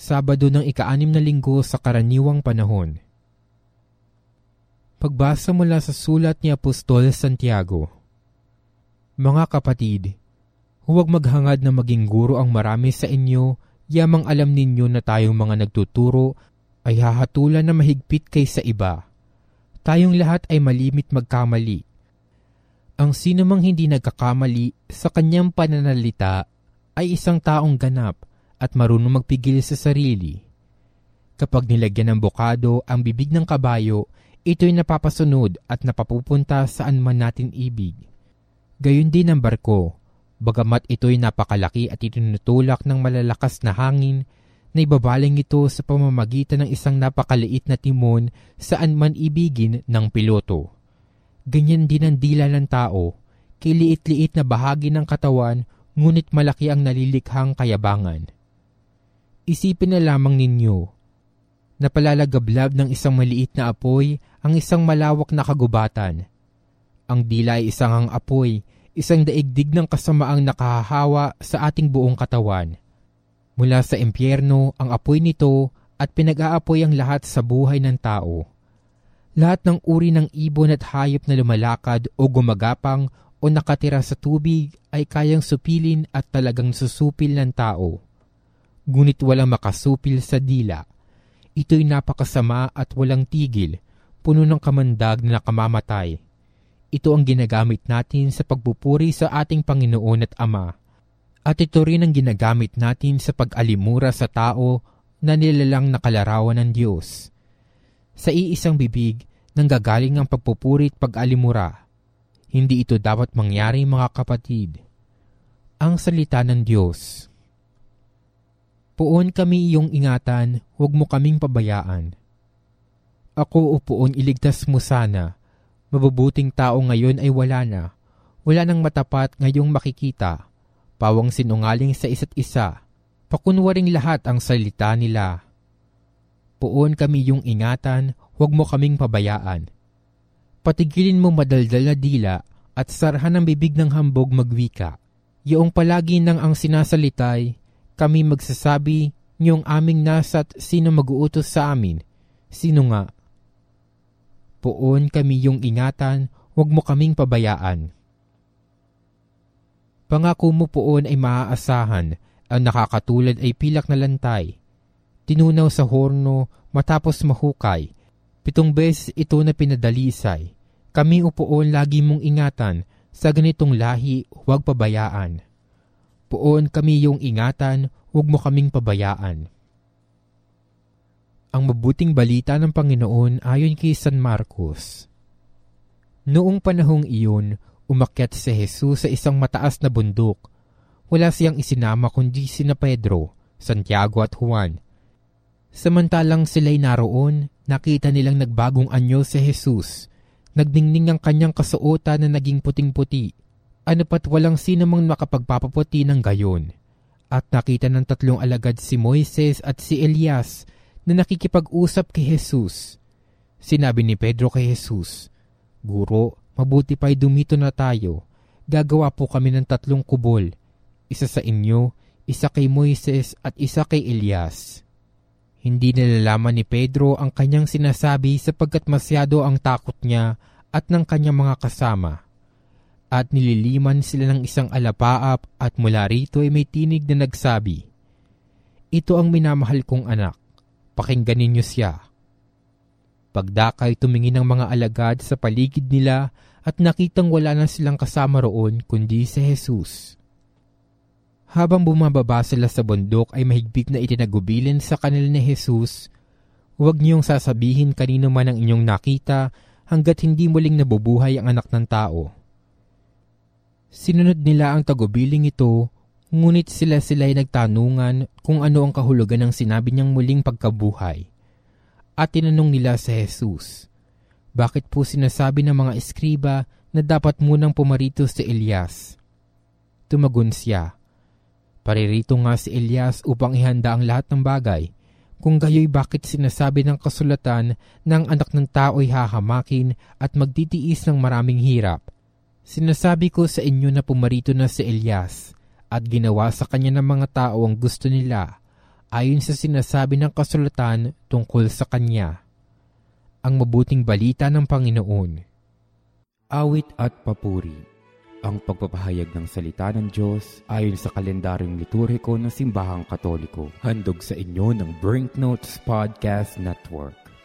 Sabado ng ika-anim na linggo sa karaniwang panahon. Pagbasa mula sa sulat ni Apostol Santiago. Mga kapatid, huwag maghangad na maging guro ang marami sa inyo, yamang alam ninyo na tayong mga nagtuturo ay hahatulan na mahigpit kaysa iba. Tayong lahat ay malimit magkamali. Ang sino mang hindi nagkakamali sa kanyang pananalita ay isang taong ganap at marunong magpigil sa sarili. Kapag nilagyan ng bukado ang bibig ng kabayo, ito'y napapasunod at napapupunta saan man natin ibig. Gayon din ang barko, bagamat ito'y napakalaki at itinutulak ng malalakas na hangin, na ibabaling ito sa pamamagitan ng isang napakaliit na timon saan man ibigin ng piloto. Ganyan din ang dila ng tao, kiliit-liit na bahagi ng katawan ngunit malaki ang nalilikhang kayabangan. Isipin na lamang ninyo na palalagablab ng isang maliit na apoy ang isang malawak na kagubatan. Ang dila ay isang ang apoy, isang daigdig ng kasamaang nakahahawa sa ating buong katawan. Mula sa impyerno ang apoy nito at pinag-aapoy ang lahat sa buhay ng tao. Lahat ng uri ng ibon at hayop na lumalakad o gumagapang o nakatira sa tubig ay kayang supilin at talagang susupil ng tao ngunit walang makasupil sa dila. Ito'y napakasama at walang tigil, puno ng kamandag na nakamamatay. Ito ang ginagamit natin sa pagpupuri sa ating Panginoon at Ama. At ito rin ang ginagamit natin sa pag-alimura sa tao na nilalang nakalarawan ng Diyos. Sa iisang bibig, nanggagaling ang pagpupuri at pag-alimura. Hindi ito dapat mangyari mga kapatid. Ang salita ng Diyos. Puon kami iyong ingatan, huwag mo kaming pabayaan. Ako upuon iligtas mo sana. Mabubuting tao ngayon ay wala na. Wala nang matapat ngayong makikita. Pawang sinungaling sa isa't isa. Pakunwaring lahat ang salita nila. Puon kami yung ingatan, huwag mo kaming pabayaan. Patigilin mo madaldal na dila at sarhan ang bibig ng hambog magwika. Yung palagi nang ang sinasalitay, kami magsasabi niyong aming nasa't sino mag-uutos sa amin. Sino nga? Poon kami yung ingatan, huwag mo kaming pabayaan. Pangako mo poon ay maaasahan, ang nakakatulad ay pilak na lantay. Tinunaw sa horno matapos mahukay. Pitong beses ito na pinadalisay. Kami upoon lagi mong ingatan, sa ganitong lahi huwag pabayaan. Poon kami yung ingatan, huwag mo kaming pabayaan. Ang mabuting balita ng Panginoon ayon kay San Marcos. Noong panahong iyon, umakyat si Jesus sa isang mataas na bundok. Wala siyang isinama kundi sina Pedro, Santiago at Juan. Samantalang sila'y naroon, nakita nilang nagbagong anyo si Jesus. Nagdingning ang kanyang kasuotan na naging puting-puti ano pat walang sino mang makapagpapaputi ng gayon. At nakita ng tatlong alagad si Moises at si Elias na nakikipag-usap kay Jesus. Sinabi ni Pedro kay Jesus, Guro, mabuti pa'y dumito na tayo. Gagawa po kami ng tatlong kubol. Isa sa inyo, isa kay Moises at isa kay Elias. Hindi nalalaman ni Pedro ang kanyang sinasabi sapagkat masyado ang takot niya at ng kanyang mga kasama at nililiman sila ng isang alapaap at mula rito ay may tinig na nagsabi, Ito ang minamahal kong anak, pakinggan ninyo siya. Pagdakay tumingin ng mga alagad sa paligid nila at nakitang wala na silang kasama roon kundi si Jesus. Habang bumababa sila sa bundok ay mahigpit na itinagubilin sa kanila ni Jesus, huwag niyong sasabihin kanino man ang inyong nakita hanggat hindi muling nabubuhay ang anak ng tao Sinunod nila ang tagubiling ito, ngunit sila-sila ay nagtanungan kung ano ang kahulugan ng sinabi niyang muling pagkabuhay. At tinanong nila sa Jesus, Bakit po sinasabi ng mga eskriba na dapat munang pumarito si Elias? Tumagon siya, Paririto nga si Elias upang ihanda ang lahat ng bagay. Kung gayoy bakit sinasabi ng kasulatan ng anak ng tao ay hahamakin at magtitiis ng maraming hirap – Sinasabi ko sa inyo na pumarito na si Elias at ginawa sa kanya ng mga tao ang gusto nila ayon sa sinasabi ng kasulatan tungkol sa Kanya. Ang mabuting balita ng Panginoon. Awit at papuri. Ang pagpapahayag ng salita ng Diyos ayon sa kalendaryong liturhiko ng Simbahang Katoliko. Handog sa inyo ng Brinknotes Podcast Network.